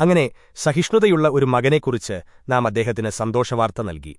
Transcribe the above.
അങ്ങനെ സഹിഷ്ണുതയുള്ള ഒരു മകനെക്കുറിച്ച് നാം അദ്ദേഹത്തിന് സന്തോഷവാർത്ത നൽകി